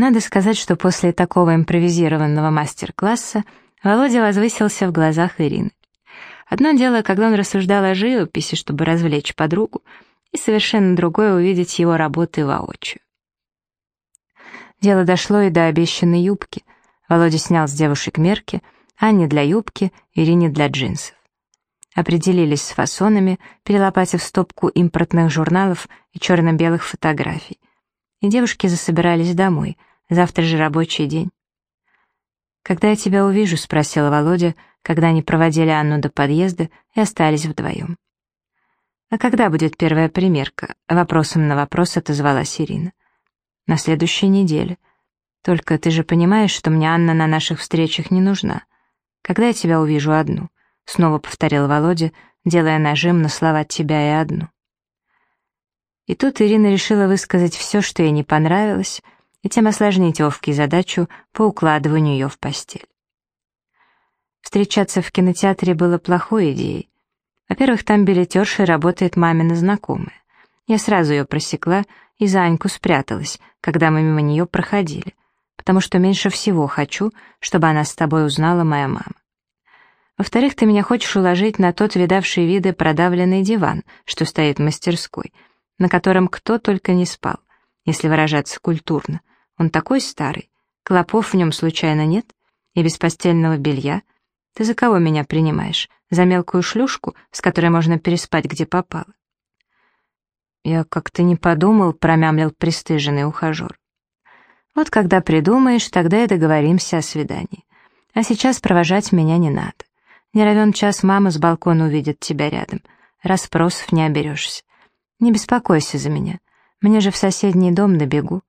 Надо сказать, что после такого импровизированного мастер-класса Володя возвысился в глазах Ирины. Одно дело, когда он рассуждал о живописи, чтобы развлечь подругу, и совершенно другое — увидеть его работы воочию. Дело дошло и до обещанной юбки. Володя снял с девушек мерки, Анне для юбки, Ирине для джинсов. Определились с фасонами, перелопатив стопку импортных журналов и черно-белых фотографий. И девушки засобирались домой, завтра же рабочий день. «Когда я тебя увижу?» — спросила Володя, когда они проводили Анну до подъезда и остались вдвоем. «А когда будет первая примерка?» — вопросом на вопрос отозвалась Ирина. «На следующей неделе. Только ты же понимаешь, что мне Анна на наших встречах не нужна. Когда я тебя увижу одну?» — снова повторил Володя, делая нажим на слова «тебя и одну». И тут Ирина решила высказать все, что ей не понравилось, и тем осложнить Вовке задачу по укладыванию ее в постель. Встречаться в кинотеатре было плохой идеей. Во-первых, там билетершей работает мамина знакомая. Я сразу ее просекла и за Аньку спряталась, когда мы мимо нее проходили, потому что меньше всего хочу, чтобы она с тобой узнала моя мама. Во-вторых, ты меня хочешь уложить на тот видавший виды продавленный диван, что стоит в мастерской, на котором кто только не спал, если выражаться культурно, он такой старый. Клопов в нем случайно нет? И без постельного белья? Ты за кого меня принимаешь? За мелкую шлюшку, с которой можно переспать, где попало?» «Я как-то не подумал», — промямлил пристыженный ухажер. «Вот когда придумаешь, тогда и договоримся о свидании. А сейчас провожать меня не надо. Не равен час мама с балкона увидит тебя рядом. Расспросов не оберешься. Не беспокойся за меня. Мне же в соседний дом добегу.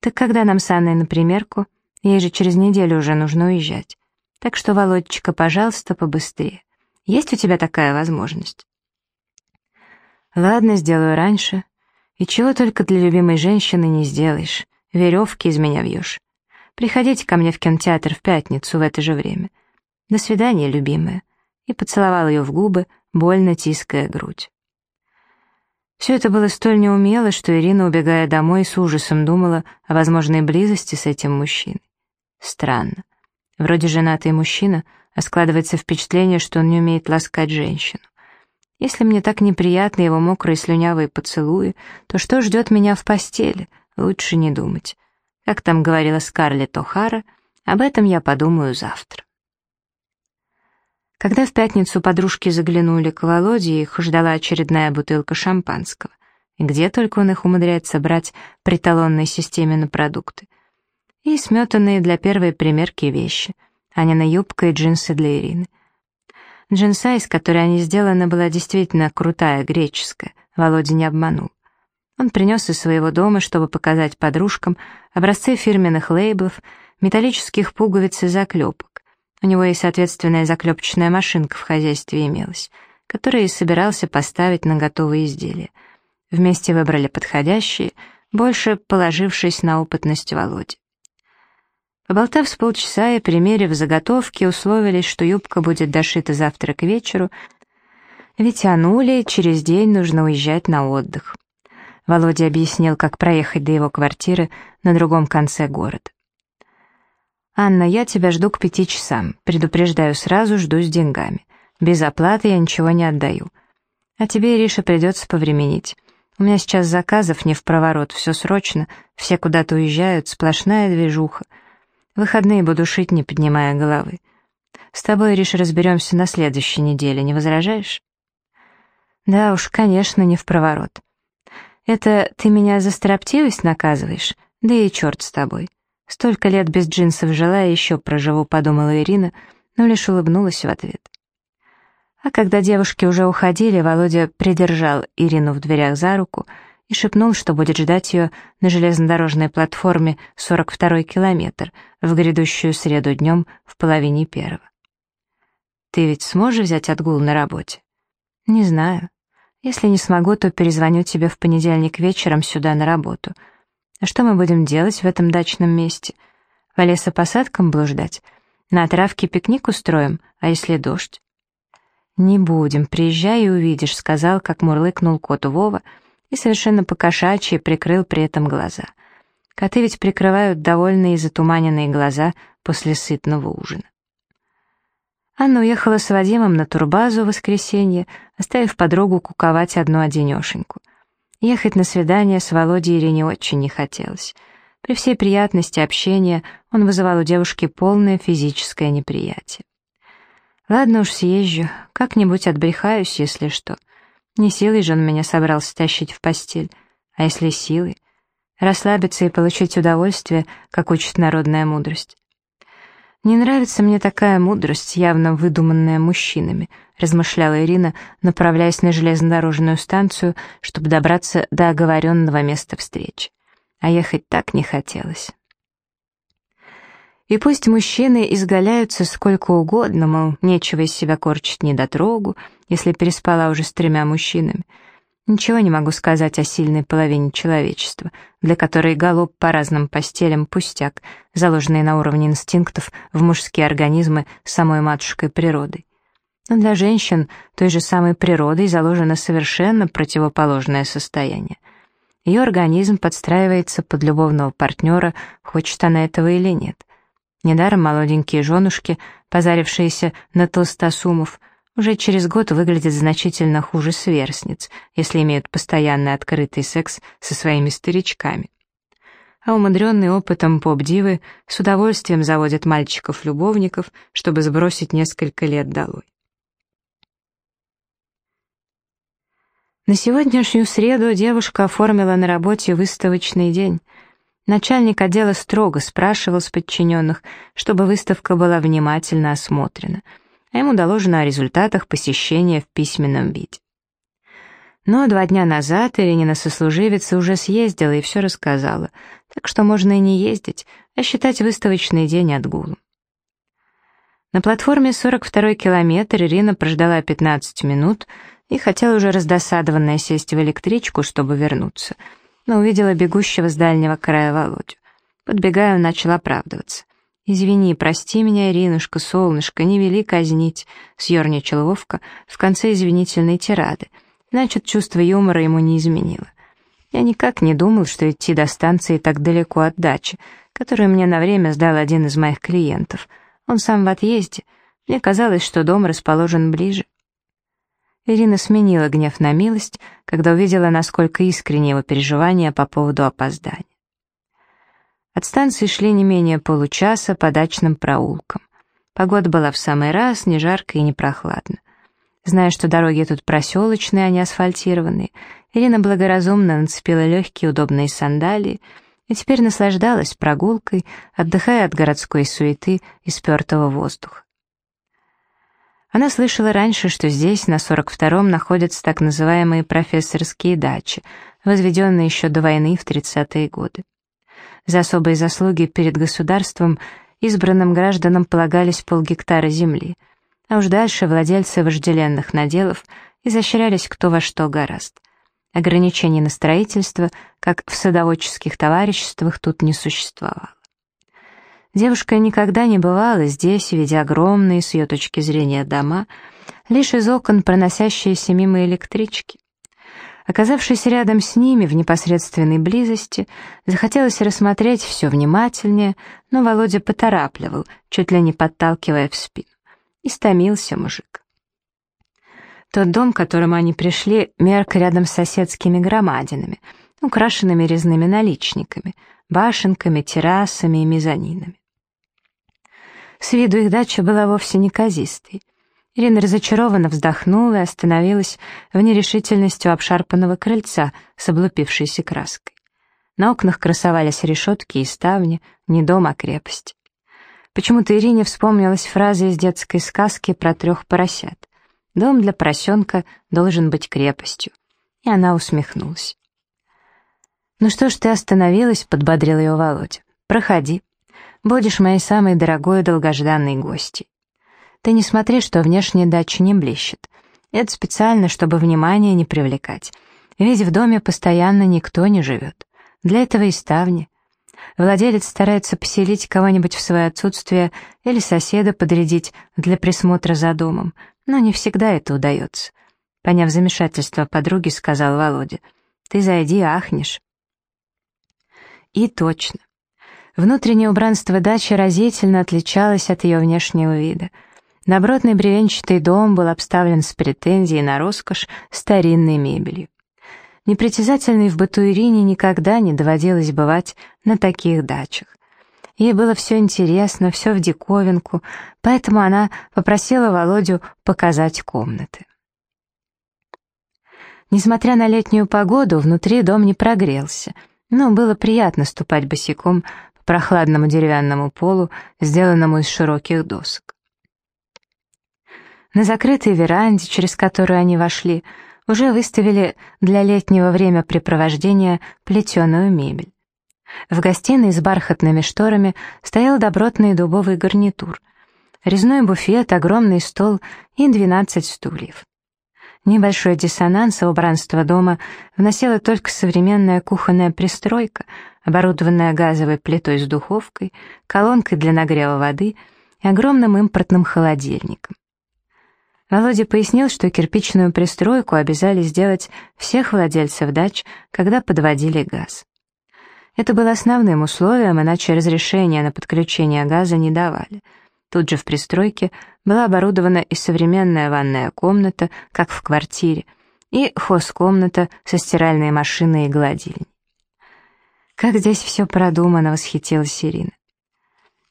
Так когда нам с Анной на примерку? Ей же через неделю уже нужно уезжать. Так что, Володечка, пожалуйста, побыстрее. Есть у тебя такая возможность? Ладно, сделаю раньше. И чего только для любимой женщины не сделаешь. Веревки из меня вьешь. Приходите ко мне в кинотеатр в пятницу в это же время. До свидания, любимая. И поцеловал ее в губы, больно тиская грудь. Все это было столь неумело, что Ирина, убегая домой, с ужасом думала о возможной близости с этим мужчиной. Странно. Вроде женатый мужчина, а складывается впечатление, что он не умеет ласкать женщину. Если мне так неприятны его мокрые слюнявые поцелуи, то что ждет меня в постели? Лучше не думать. Как там говорила Скарлетт О'Хара, об этом я подумаю завтра. Когда в пятницу подружки заглянули к Володе, их ждала очередная бутылка шампанского. Где только он их умудряется брать при талонной системе на продукты. И сметанные для первой примерки вещи. Анина юбка и джинсы для Ирины. Джинса, из которой они сделаны, была действительно крутая, греческая. Володя не обманул. Он принес из своего дома, чтобы показать подружкам, образцы фирменных лейблов, металлических пуговиц и заклепок. У него и соответственная заклепочная машинка в хозяйстве имелась, которую и собирался поставить на готовые изделия. Вместе выбрали подходящие, больше положившись на опытность Володи. Поболтав с полчаса и примерив заготовки, условились, что юбка будет дошита завтра к вечеру, ведь Ануле через день нужно уезжать на отдых. Володя объяснил, как проехать до его квартиры на другом конце города. «Анна, я тебя жду к пяти часам. Предупреждаю сразу, жду с деньгами. Без оплаты я ничего не отдаю. А тебе, Ириша, придется повременить. У меня сейчас заказов не в проворот, все срочно, все куда-то уезжают, сплошная движуха. Выходные буду шить, не поднимая головы. С тобой, Ириша, разберемся на следующей неделе, не возражаешь?» «Да уж, конечно, не в проворот. Это ты меня за строптивость наказываешь? Да и черт с тобой. Столько лет без джинсов жила, и еще проживу, подумала Ирина, но лишь улыбнулась в ответ. А когда девушки уже уходили, Володя придержал Ирину в дверях за руку и шепнул, что будет ждать ее на железнодорожной платформе 42-й километр в грядущую среду днем в половине первого. «Ты ведь сможешь взять отгул на работе?» «Не знаю. Если не смогу, то перезвоню тебе в понедельник вечером сюда на работу», а что мы будем делать в этом дачном месте? По лесопосадкам блуждать? На травке пикник устроим, а если дождь? «Не будем, приезжай и увидишь», — сказал, как мурлыкнул кот Вова и совершенно покошачьи прикрыл при этом глаза. Коты ведь прикрывают довольные и затуманенные глаза после сытного ужина. Анна уехала с Вадимом на турбазу в воскресенье, оставив подругу куковать одну-одинешеньку. Ехать на свидание с Володей Ирине очень не хотелось. При всей приятности общения он вызывал у девушки полное физическое неприятие. «Ладно уж, съезжу, как-нибудь отбрехаюсь, если что. Не силой же он меня собрался тащить в постель, а если силой? Расслабиться и получить удовольствие, как учит народная мудрость. «Не нравится мне такая мудрость, явно выдуманная мужчинами», размышляла Ирина, направляясь на железнодорожную станцию, чтобы добраться до оговоренного места встречи. А ехать так не хотелось. И пусть мужчины изгаляются сколько угодно, мол, нечего из себя корчить недотрогу, если переспала уже с тремя мужчинами — Ничего не могу сказать о сильной половине человечества, для которой голуб по разным постелям пустяк, заложенный на уровне инстинктов в мужские организмы самой матушкой природой. Но для женщин той же самой природой заложено совершенно противоположное состояние. Ее организм подстраивается под любовного партнера, хочет она этого или нет. Недаром молоденькие женушки, позарившиеся на толстосумов, уже через год выглядят значительно хуже сверстниц, если имеют постоянный открытый секс со своими старичками. А умудренные опытом поп-дивы с удовольствием заводят мальчиков-любовников, чтобы сбросить несколько лет долой. На сегодняшнюю среду девушка оформила на работе выставочный день. Начальник отдела строго спрашивал с подчиненных, чтобы выставка была внимательно осмотрена — а ему доложено о результатах посещения в письменном виде. Но два дня назад Иринина сослуживица уже съездила и все рассказала, так что можно и не ездить, а считать выставочный день отгулом. На платформе 42-й километр Ирина прождала 15 минут и хотела уже раздосадованная сесть в электричку, чтобы вернуться, но увидела бегущего с дальнего края Володю. Подбегая, он начал оправдываться. «Извини, прости меня, Иринушка, солнышко, не вели казнить», — съерничала Вовка в конце извинительной тирады. Значит, чувство юмора ему не изменило. Я никак не думал, что идти до станции так далеко от дачи, которую мне на время сдал один из моих клиентов. Он сам в отъезде. Мне казалось, что дом расположен ближе. Ирина сменила гнев на милость, когда увидела, насколько искренне его переживания по поводу опоздания. От станции шли не менее получаса по дачным проулкам. Погода была в самый раз, не жарко и не прохладно. Зная, что дороги тут проселочные, а не асфальтированные, Ирина благоразумно нацепила легкие удобные сандалии и теперь наслаждалась прогулкой, отдыхая от городской суеты и спертого воздуха. Она слышала раньше, что здесь, на 42-м, находятся так называемые профессорские дачи, возведенные еще до войны в 30-е годы. За особые заслуги перед государством избранным гражданам полагались полгектара земли, а уж дальше владельцы вожделенных наделов изощрялись кто во что гораст. Ограничений на строительство, как в садоводческих товариществах, тут не существовало. Девушка никогда не бывала здесь, видя огромные, с ее точки зрения, дома, лишь из окон проносящиеся мимо электрички. Оказавшись рядом с ними в непосредственной близости, захотелось рассмотреть все внимательнее, но Володя поторапливал, чуть ли не подталкивая в спину. Истомился мужик. Тот дом, к которому они пришли, мерк рядом с соседскими громадинами, украшенными резными наличниками, башенками, террасами и мезонинами. С виду их дача была вовсе не казистой. Ирина разочарованно вздохнула и остановилась в нерешительности у обшарпанного крыльца с облупившейся краской. На окнах красовались решетки и ставни, не дом, а крепость. Почему-то Ирине вспомнилась фраза из детской сказки про трех поросят. «Дом для поросенка должен быть крепостью». И она усмехнулась. «Ну что ж ты остановилась?» — подбодрил ее Володя. «Проходи. Будешь моей самой дорогой и долгожданной гостьей». Ты не смотри, что внешняя дача не блещет. Это специально, чтобы внимание не привлекать. Ведь в доме постоянно никто не живет. Для этого и ставни. Владелец старается поселить кого-нибудь в свое отсутствие или соседа подрядить для присмотра за домом, но не всегда это удается. Поняв замешательство подруги, сказал Володя, «Ты зайди, ахнешь». И точно. Внутреннее убранство дачи разительно отличалось от ее внешнего вида. Добротный бревенчатый дом был обставлен с претензией на роскошь старинной мебелью. Непритязательной в быту Ирине никогда не доводилось бывать на таких дачах. Ей было все интересно, все в диковинку, поэтому она попросила Володю показать комнаты. Несмотря на летнюю погоду, внутри дом не прогрелся, но было приятно ступать босиком по прохладному деревянному полу, сделанному из широких досок. На закрытой веранде, через которую они вошли, уже выставили для летнего времяпрепровождения плетеную мебель. В гостиной с бархатными шторами стоял добротный дубовый гарнитур, резной буфет, огромный стол и 12 стульев. Небольшой диссонанс убранства дома вносила только современная кухонная пристройка, оборудованная газовой плитой с духовкой, колонкой для нагрева воды и огромным импортным холодильником. Володя пояснил, что кирпичную пристройку обязали сделать всех владельцев дач, когда подводили газ. Это было основным условием, иначе разрешения на подключение газа не давали. Тут же в пристройке была оборудована и современная ванная комната, как в квартире, и хозкомната со стиральной машиной и гладильней. «Как здесь все продумано», — восхитилась Ирина.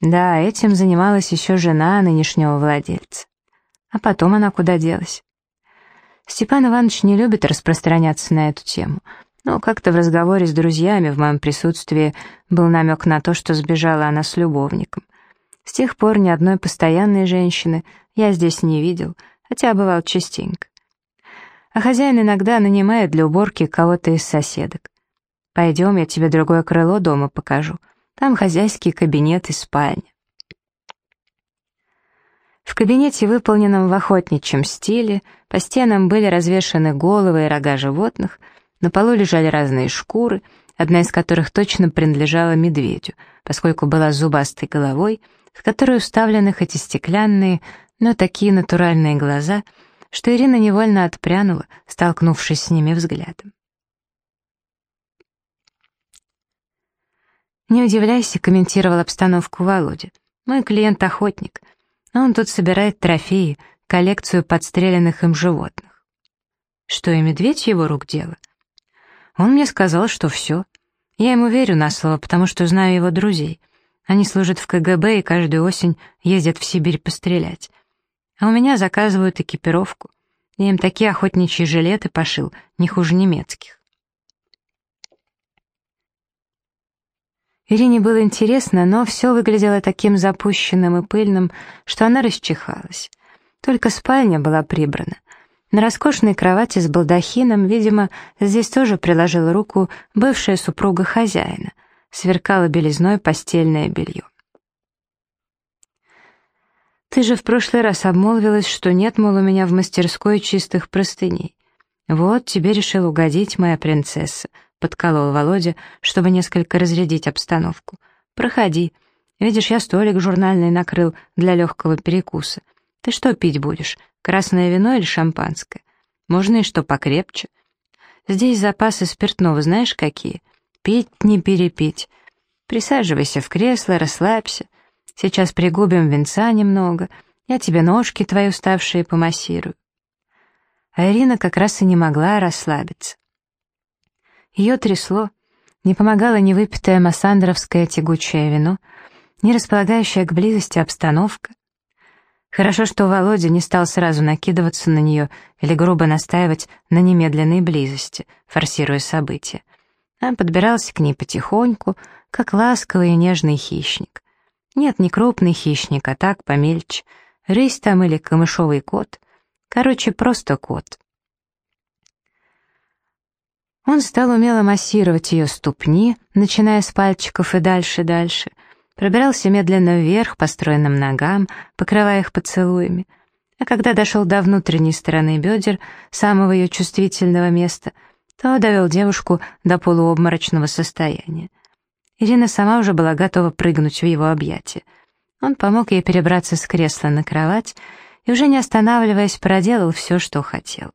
Да, этим занималась еще жена нынешнего владельца. А потом она куда делась? Степан Иванович не любит распространяться на эту тему — но как-то в разговоре с друзьями в моем присутствии был намек на то, что сбежала она с любовником. С тех пор ни одной постоянной женщины я здесь не видел, хотя бывал частенько. А хозяин иногда нанимает для уборки кого-то из соседок. «Пойдем, я тебе другое крыло дома покажу. Там хозяйский кабинет и спальня». В кабинете, выполненном в охотничьем стиле, по стенам были развешаны головы и рога животных — на полу лежали разные шкуры, одна из которых точно принадлежала медведю, поскольку была зубастой головой, в которую вставлены хоть и стеклянные, но такие натуральные глаза, что Ирина невольно отпрянула, столкнувшись с ними взглядом. «Не удивляйся», — комментировал обстановку Володя. «Мой клиент — охотник, он тут собирает трофеи, коллекцию подстреленных им животных». «Что, и медведь его рук дело?» Он мне сказал, что все. Я ему верю на слово, потому что знаю его друзей. Они служат в КГБ и каждую осень ездят в Сибирь пострелять. А у меня заказывают экипировку. Я им такие охотничьи жилеты пошил, не хуже немецких. Ирине было интересно, но все выглядело таким запущенным и пыльным, что она расчихалась. Только спальня была прибрана. На роскошной кровати с балдахином, видимо, здесь тоже приложила руку бывшая супруга хозяина. Сверкало белизной постельное белье. «Ты же в прошлый раз обмолвилась, что нет, мол, у меня в мастерской чистых простыней. Вот, тебе решил угодить, моя принцесса», — подколол Володя, чтобы несколько разрядить обстановку. «Проходи. Видишь, я столик журнальный накрыл для легкого перекуса. Ты что пить будешь? Красное вино или шампанское? Можно и что покрепче. Здесь запасы спиртного знаешь какие? Пить не перепить. Присаживайся в кресло, расслабься. Сейчас пригубим венца немного. Я тебе ножки твои уставшие помассирую. А Ирина как раз и не могла расслабиться. Ее трясло. Не помогало ни выпитое массандровское тягучее вино, ни располагающая к близости обстановка. Хорошо, что Володя не стал сразу накидываться на нее или грубо настаивать на немедленной близости, форсируя события, а подбирался к ней потихоньку, как ласковый и нежный хищник. Нет, не крупный хищник, а так, помельче. Рысь там или камышовый кот. Короче, просто кот. Он стал умело массировать ее ступни, начиная с пальчиков и дальше-дальше — пробирался медленно вверх по стройным ногам, покрывая их поцелуями, а когда дошел до внутренней стороны бедер, самого ее чувствительного места, то довел девушку до полуобморочного состояния. Ирина сама уже была готова прыгнуть в его объятия. Он помог ей перебраться с кресла на кровать и, уже не останавливаясь, проделал все, что хотел.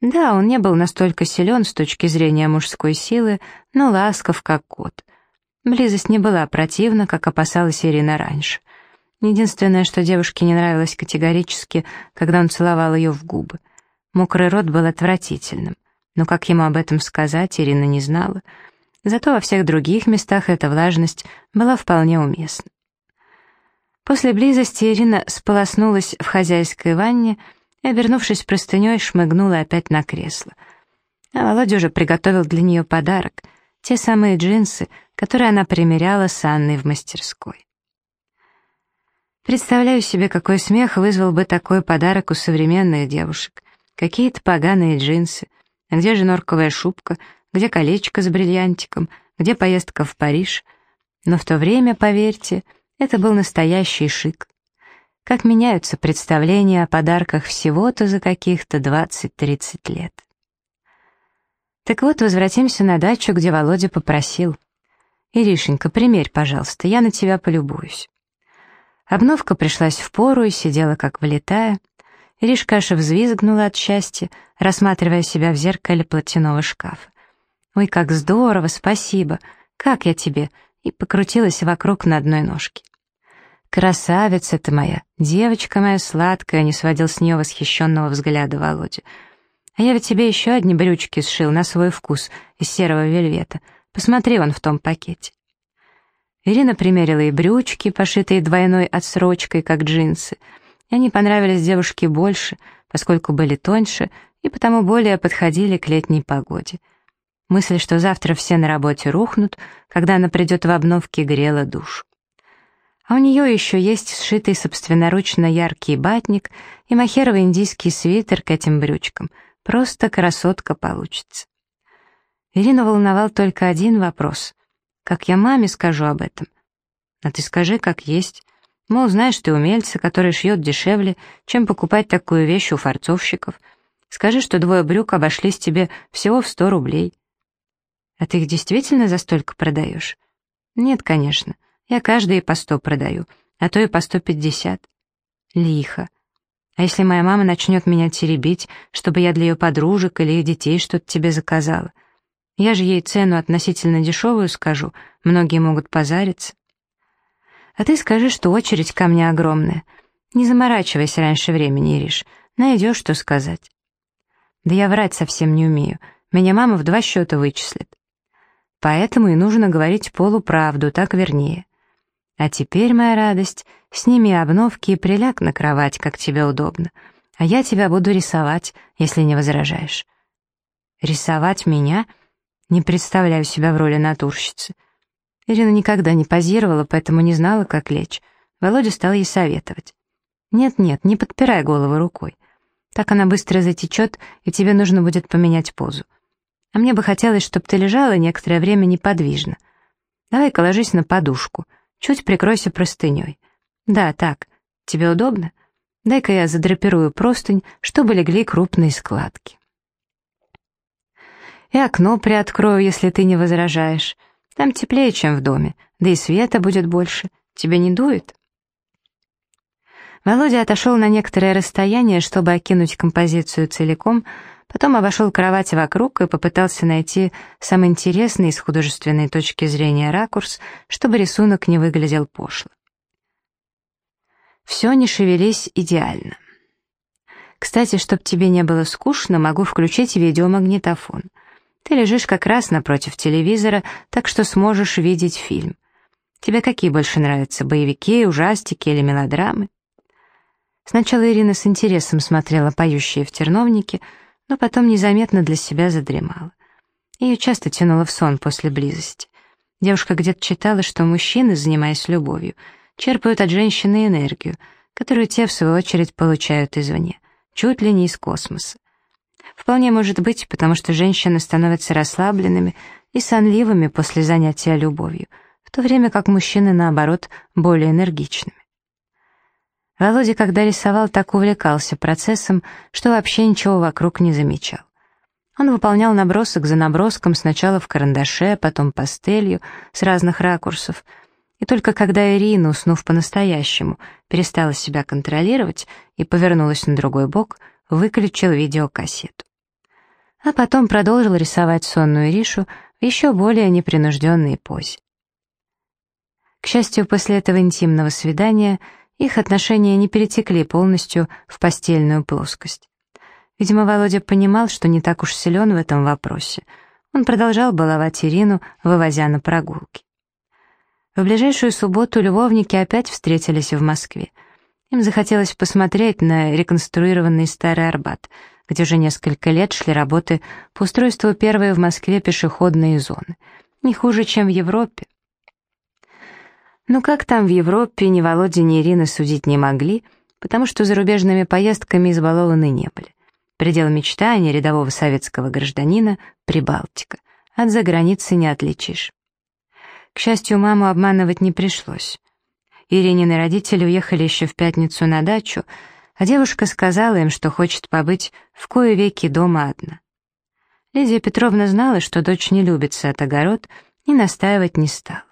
Да, он не был настолько силен с точки зрения мужской силы, но ласков, как кот. Близость не была противна, как опасалась Ирина раньше. Единственное, что девушке не нравилось категорически, когда он целовал ее в губы. Мокрый рот был отвратительным. Но как ему об этом сказать, Ирина не знала. Зато во всех других местах эта влажность была вполне уместна. После близости Ирина сполоснулась в хозяйской ванне обернувшись простыней, шмыгнула опять на кресло. А Володя уже приготовил для нее подарок — те самые джинсы, которые она примеряла с Анной в мастерской. Представляю себе, какой смех вызвал бы такой подарок у современных девушек. Какие-то поганые джинсы. Где же норковая шубка? Где колечко с бриллиантиком? Где поездка в Париж? Но в то время, поверьте, это был настоящий шик. Как меняются представления о подарках всего-то за каких-то 20-30 лет. Так вот, возвратимся на дачу, где Володя попросил. «Иришенька, примерь, пожалуйста, я на тебя полюбуюсь». Обновка пришлась в пору и сидела как влетая. Иришка аж взвизгнула от счастья, рассматривая себя в зеркале платяного шкафа. «Ой, как здорово, спасибо! Как я тебе?» и покрутилась вокруг на одной ножке. «Красавица ты моя, девочка моя сладкая», не сводил с нее восхищенного взгляда Володя. «А я ведь тебе еще одни брючки сшил на свой вкус из серого вельвета. Посмотри вон в том пакете». Ирина примерила и брючки, пошитые двойной отсрочкой, как джинсы. И они понравились девушке больше, поскольку были тоньше и потому более подходили к летней погоде. Мысль, что завтра все на работе рухнут, когда она придет в обновке, грела душу. А у нее еще есть сшитый собственноручно яркий батник и махеровый индийский свитер к этим брючкам. Просто красотка получится. Ирину волновал только один вопрос. Как я маме скажу об этом? А ты скажи, как есть. Мол, знаешь ты умельца, который шьет дешевле, чем покупать такую вещь у фарцовщиков. Скажи, что двое брюк обошлись тебе всего в сто рублей. А ты их действительно за столько продаешь? Нет, конечно. Я каждый по сто продаю, а то и по сто пятьдесят. Лихо. А если моя мама начнет меня теребить, чтобы я для ее подружек или ее детей что-то тебе заказала? Я же ей цену относительно дешевую скажу, многие могут позариться. А ты скажи, что очередь ко мне огромная. Не заморачивайся раньше времени, Ириш, найдешь, что сказать. Да я врать совсем не умею, меня мама в два счета вычислит. Поэтому и нужно говорить полуправду, так вернее. А теперь, моя радость, сними обновки и приляг на кровать, как тебе удобно, а я тебя буду рисовать, если не возражаешь. Рисовать меня? Не представляю себя в роли натурщицы. Ирина никогда не позировала, поэтому не знала, как лечь. Володя стал ей советовать. «Нет-нет, не подпирай голову рукой. Так она быстро затечет, и тебе нужно будет поменять позу. А мне бы хотелось, чтобы ты лежала некоторое время неподвижно. Давай-ка ложись на подушку». Чуть прикройся простыней. Да, так. Тебе удобно? Дай-ка я задрапирую простынь, чтобы легли крупные складки. И окно приоткрою, если ты не возражаешь. Там теплее, чем в доме, да и света будет больше. Тебе не дует? Володя отошел на некоторое расстояние, чтобы окинуть композицию целиком, Потом обошел кровать вокруг и попытался найти самый интересный с художественной точки зрения ракурс, чтобы рисунок не выглядел пошло. Все не шевелись идеально. Кстати, чтобы тебе не было скучно, могу включить видеомагнитофон. Ты лежишь как раз напротив телевизора, так что сможешь видеть фильм. Тебе какие больше нравятся, боевики, ужастики или мелодрамы? Сначала Ирина с интересом смотрела «Поющие в терновнике», но потом незаметно для себя задремала. Ее часто тянуло в сон после близости. Девушка где-то читала, что мужчины, занимаясь любовью, черпают от женщины энергию, которую те, в свою очередь, получают извне, чуть ли не из космоса. Вполне может быть, потому что женщины становятся расслабленными и сонливыми после занятия любовью, в то время как мужчины, наоборот, более энергичными. Володя, когда рисовал, так увлекался процессом, что вообще ничего вокруг не замечал. Он выполнял набросок за наброском сначала в карандаше, потом пастелью, с разных ракурсов. И только когда Ирина, уснув по-настоящему, перестала себя контролировать и повернулась на другой бок, выключил видеокассету. а потом продолжил рисовать сонную Иришу в еще более непринужденной позе. К счастью, после этого интимного свидания их отношения не перетекли полностью в постельную плоскость. Видимо, Володя понимал, что не так уж силен в этом вопросе. Он продолжал баловать Ирину, вывозя на прогулки. В ближайшую субботу любовники опять встретились в Москве. Им захотелось посмотреть на реконструированный Старый Арбат, где уже несколько лет шли работы по устройству первой в Москве пешеходной зоны. Не хуже, чем в Европе. Но как там в Европе, ни Володя, ни Ирина судить не могли, потому что зарубежными поездками избалованы не были. Предел мечтаний рядового советского гражданина — Прибалтика. От заграницы не отличишь. К счастью, маму обманывать не пришлось. Иринины родители уехали еще в пятницу на дачу, а девушка сказала им, что хочет побыть в кое веки дома одна. Лидия Петровна знала, что дочь не любит сад-огород, и настаивать не стала.